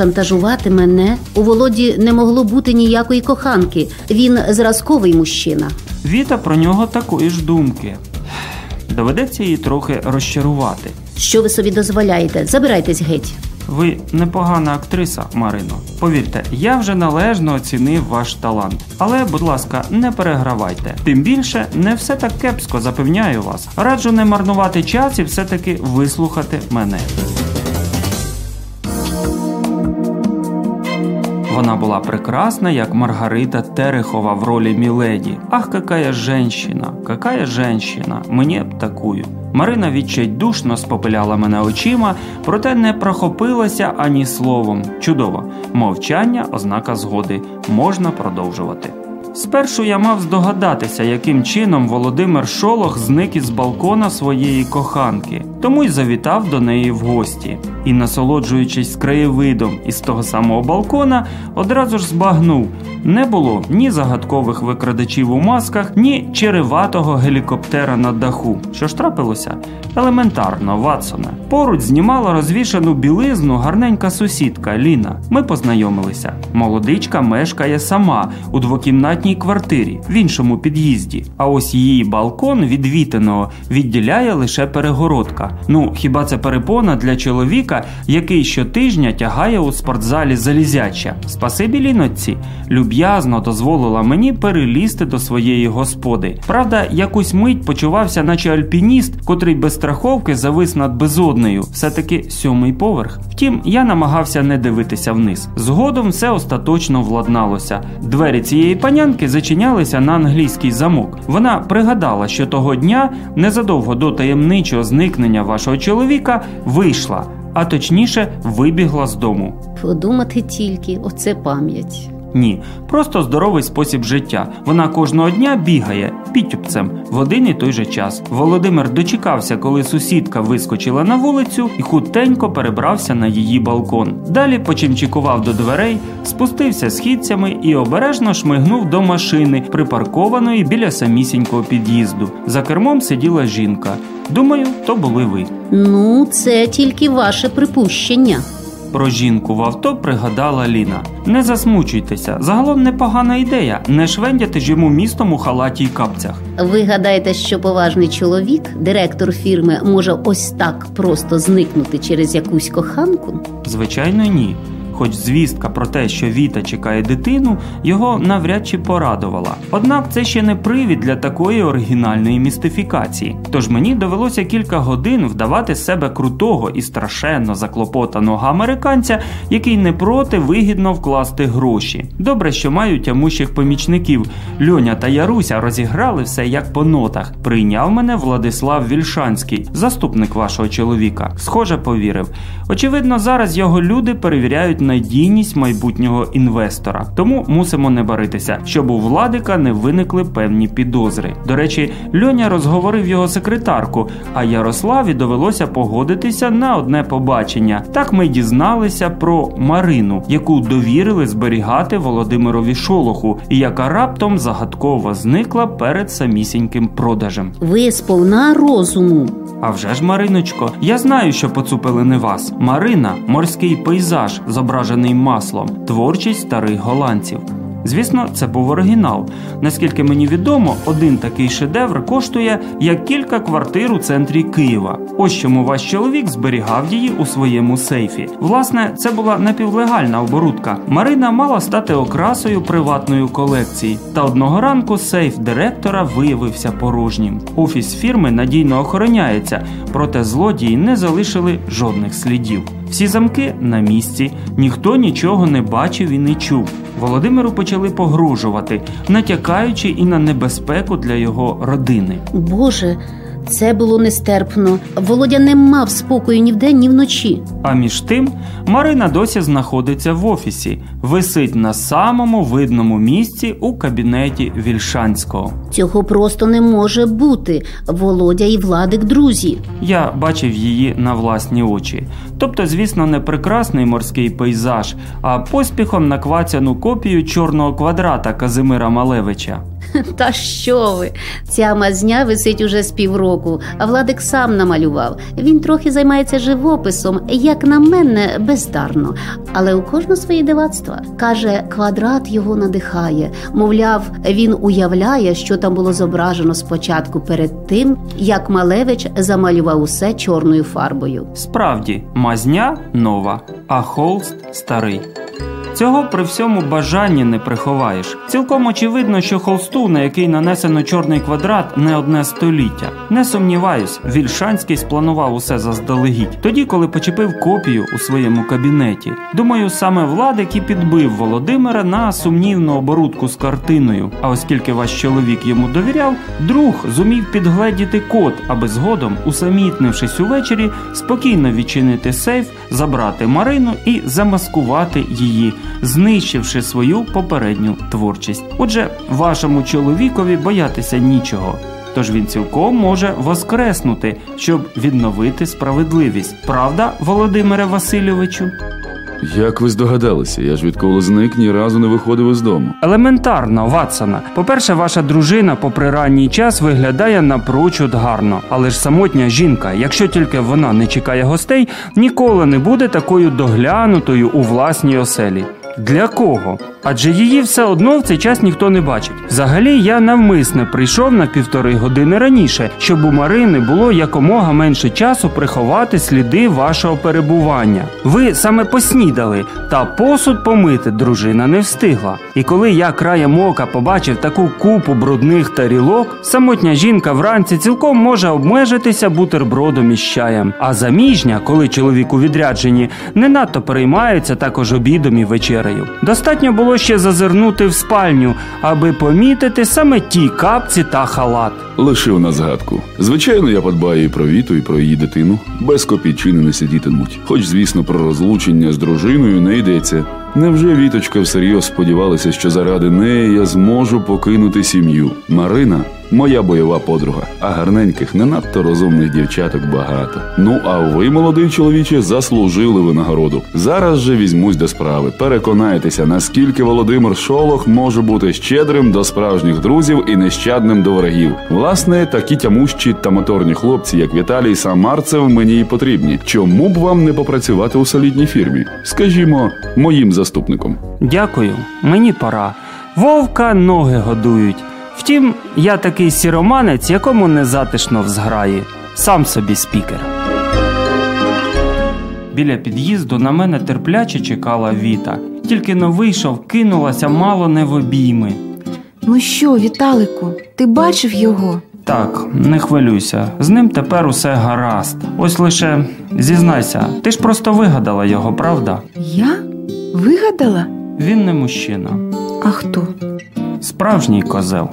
Шантажувати мене у Володі не могло бути ніякої коханки. Він зразковий мужчина. Віта про нього такої ж думки. Доведеться її трохи розчарувати. Що ви собі дозволяєте? Забирайтесь геть. Ви непогана актриса, Марино. Повірте, я вже належно оцінив ваш талант. Але, будь ласка, не перегравайте. Тим більше, не все так кепсько, запевняю вас. Раджу не марнувати час і все-таки вислухати мене. Вона була прекрасна, як Маргарита Терехова в ролі Міледі. Ах, какая женщина, какая женщина, мені б такую. Марина відчайдушно спопиляла мене очима, проте не прохопилася ані словом. Чудово, мовчання, ознака згоди. Можна продовжувати. Спершу я мав здогадатися, яким чином Володимир Шолох зник із балкона своєї коханки, тому й завітав до неї в гості. І, насолоджуючись краєвидом із того самого балкона, одразу ж збагнув: не було ні загадкових викрадачів у масках, ні череватого гелікоптера на даху. Що ж трапилося? Елементарно, Ватсоне. Поруч знімала розвішану білизну гарненька сусідка Ліна. Ми познайомилися. Молодичка мешкає сама у двокімнатній квартирі в іншому під'їзді. А ось її балкон від вітиного відділяє лише перегородка. Ну хіба це перепона для чоловіка, який щотижня тягає у спортзалі залізяча? Спасибі ліночці, люб'язно дозволила мені перелізти до своєї господи. Правда, якусь мить почувався, наче альпініст, котрий без страховки завис над безоднею, все-таки сьомий поверх. Втім, я намагався не дивитися вниз. Згодом все остаточно владналося. Двері цієї панянки зачинялися на англійський замок. Вона пригадала, що того дня, незадовго до таємничого зникнення вашого чоловіка, вийшла, а точніше, вибігла з дому. Подумати тільки, оце пам'ять. Ні, просто здоровий спосіб життя. Вона кожного дня бігає підтюпцем в один і той же час. Володимир дочекався, коли сусідка вискочила на вулицю і хутенько перебрався на її балкон. Далі почимчикував до дверей, спустився східцями і обережно шмигнув до машини, припаркованої біля самісінького під'їзду. За кермом сиділа жінка. Думаю, то були ви. Ну, це тільки ваше припущення. Про жінку в авто пригадала Ліна. Не засмучуйтеся, загалом непогана ідея не швендяти ж йому містом у халаті й капцях. Ви гадаєте, що поважний чоловік, директор фірми, може ось так просто зникнути через якусь коханку? Звичайно, ні. Хоч звістка про те, що Віта чекає дитину, його навряд чи порадувала. Однак це ще не привід для такої оригінальної містифікації. Тож мені довелося кілька годин вдавати з себе крутого і страшенно заклопотаного американця, який не проти вигідно вкласти гроші. Добре, що маю тямущих помічників. Льоня та Яруся розіграли все як по нотах. Прийняв мене Владислав Вільшанський, заступник вашого чоловіка. Схоже, повірив. Очевидно, зараз його люди перевіряють надійність майбутнього інвестора. Тому мусимо не баритися, щоб у владика не виникли певні підозри. До речі, Льоня розговорив його секретарку, а Ярославі довелося погодитися на одне побачення. Так ми дізналися про Марину, яку довірили зберігати Володимирові Шолоху, і яка раптом загадково зникла перед самісіньким продажем. Ви сповна розуму. А вже ж, Мариночко, я знаю, що поцупили не вас. Марина морський пейзаж, зображений маслом, творчість старих голландців. Звісно, це був оригінал. Наскільки мені відомо, один такий шедевр коштує як кілька квартир у центрі Києва. Ось чому ваш чоловік зберігав її у своєму сейфі. Власне, це була напівлегальна оборудка. Марина мала стати окрасою приватної колекції. Та одного ранку сейф директора виявився порожнім. Офіс фірми надійно охороняється, проте злодії не залишили жодних слідів. Всі замки на місці, ніхто нічого не бачив і не чув. Володимиру почали погрожувати, натякаючи і на небезпеку для його родини. Боже, це було нестерпно. Володя не мав спокою ні вдень, ні вночі. А між тим Марина досі знаходиться в офісі, висить на самому видному місці у кабінеті Вільшанського. Цього просто не може бути. Володя і Владик друзі. Я бачив її на власні очі. Тобто, звісно, не прекрасний морський пейзаж, а поспіхом наквацяну копію чорного квадрата Казимира Малевича. Та що ви? Ця мазня висить уже з півроку, а Владик сам намалював. Він трохи займається живописом, як на мене, бездарно. Але у кожного свої дивацтва. Каже, квадрат його надихає. Мовляв, він уявляє, що там було зображено спочатку перед тим, як Малевич замалював усе чорною фарбою. Справді, мазня нова, а холст старий. Цього при всьому бажанні не приховаєш. Цілком очевидно, що холсту, на який нанесено чорний квадрат, не одне століття. Не сумніваюсь, Вільшанський спланував усе заздалегідь, тоді, коли почепив копію у своєму кабінеті. Думаю, саме Владик і підбив Володимира на сумнівну оборудку з картиною. А оскільки ваш чоловік йому довіряв, друг зумів підгледіти код, аби згодом, усамітнившись увечері, спокійно відчинити сейф, забрати Марину і замаскувати її знищивши свою попередню творчість. Отже, вашому чоловікові боятися нічого. Тож він цілком може воскреснути, щоб відновити справедливість. Правда, Володимире Васильовичу? Як ви здогадалися, я ж відколи зник ні разу не виходив із дому. Елементарно, Ватсона. По-перше, ваша дружина попри ранній час виглядає напрочуд гарно, але ж самотня жінка, якщо тільки вона не чекає гостей, ніколи не буде такою доглянутою у власній оселі. Для кого? Адже її все одно в цей час ніхто не бачить. Взагалі, я навмисне прийшов на півтори години раніше, щоб у Марини було якомога менше часу приховати сліди вашого перебування. Ви саме поснідали, та посуд помити дружина не встигла. І коли я краєм ока побачив таку купу брудних тарілок, самотня жінка вранці цілком може обмежитися бутербродом із чаєм. А заміжня, коли чоловік у відрядженні, не надто переймаються також обідом і вечерею. Достатньо було ще зазирнути в спальню, аби помітити саме ті капці та халат. Лишив на згадку. Звичайно, я подбаю і про Віту, і про її дитину. Без копійчини не сидітимуть. Хоч, звісно, про розлучення з дружиною не йдеться. Невже Віточка всерйоз сподівалася, що заради неї я зможу покинути сім'ю? Марина моя бойова подруга, а гарненьких, не надто розумних дівчаток багато. Ну а ви, молодий чоловіче, заслужили винагороду. Зараз же візьмусь до справи. Переконайтеся, наскільки Володимир Шолох може бути щедрим до справжніх друзів і нещадним до ворогів. Власне, такі тямущі та моторні хлопці, як Віталій Самарцев, мені й потрібні. Чому б вам не попрацювати у солідній фірмі? Скажімо, моїм заступником. Дякую, мені пора. Вовка ноги годують. Втім, я такий сіроманець, якому не затишно в зграї. Сам собі спікер. Біля під'їзду на мене терпляче чекала Віта. Тільки но вийшов, кинулася мало не в обійми. Ну що, Віталику, ти бачив його? Так, не хвилюйся, з ним тепер усе гаразд. Ось лише зізнайся, ти ж просто вигадала його, правда? Я? Вигадала? Він не мужчина, А хто? справжній козел.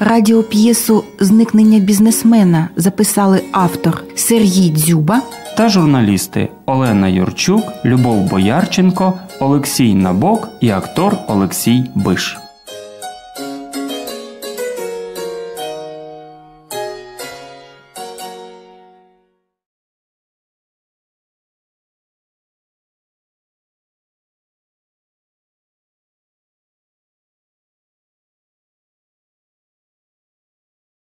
Радіоп'єсу Зникнення бізнесмена записали автор Сергій Дзюба, та журналісти Олена Юрчук, Любов Боярченко, Олексій Набок і актор Олексій Биш.